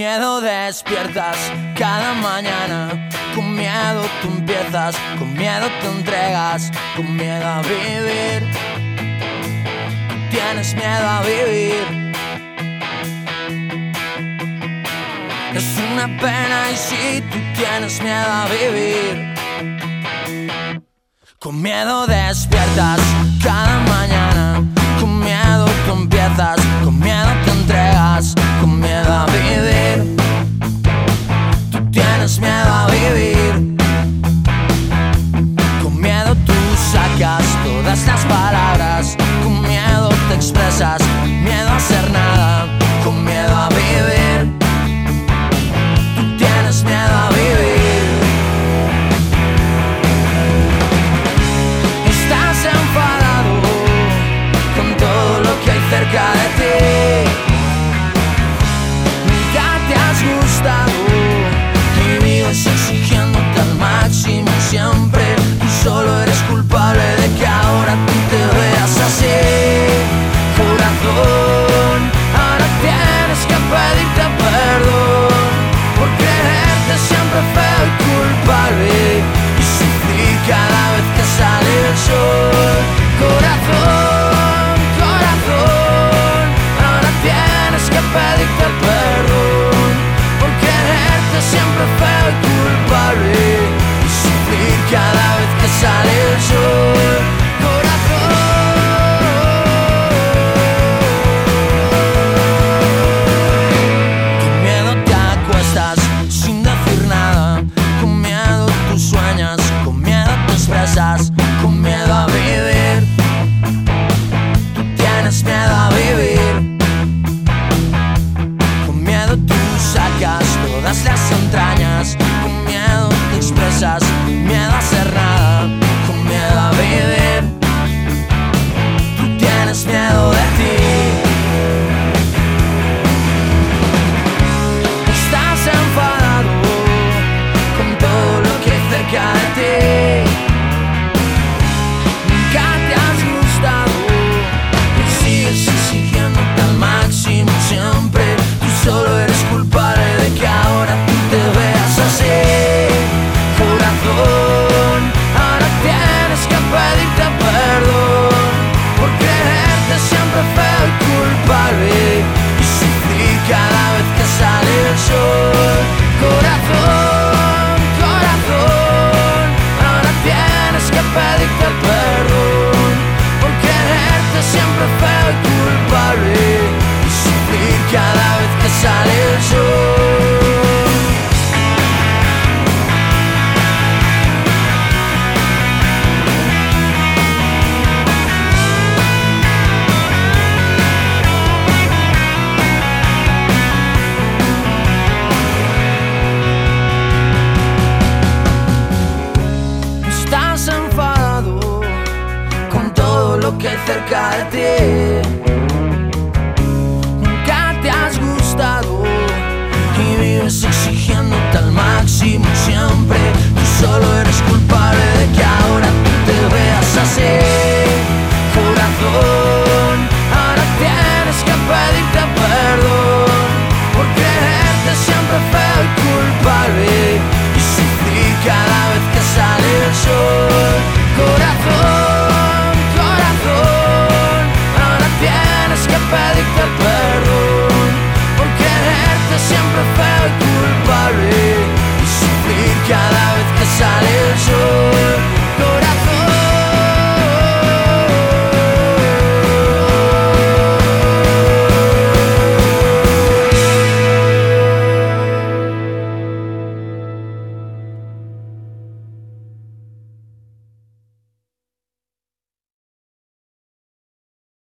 miedo despiertas cada mañana, con miedo tú empiezas, con miedo te entregas, con miedo a vivir. Tienes miedo a vivir. Es una pena y si tú tienes miedo a vivir, con miedo despiertas tienes miedo a vivir. Con miedo tú sacas todas las palabras, con miedo te expresas, miedo a hacer nada, con miedo a vivir. day. que hay cerca de ti. Nunca te has gustado y vives exigiéndote al máximo siempre. Tú solo eres culpable de que ahora tú te veas así, corazón. Ahora tienes que pedirte perdón por creerte siempre feo y culpable y sufrir cada vez que sale el sol, corazón. Valley Club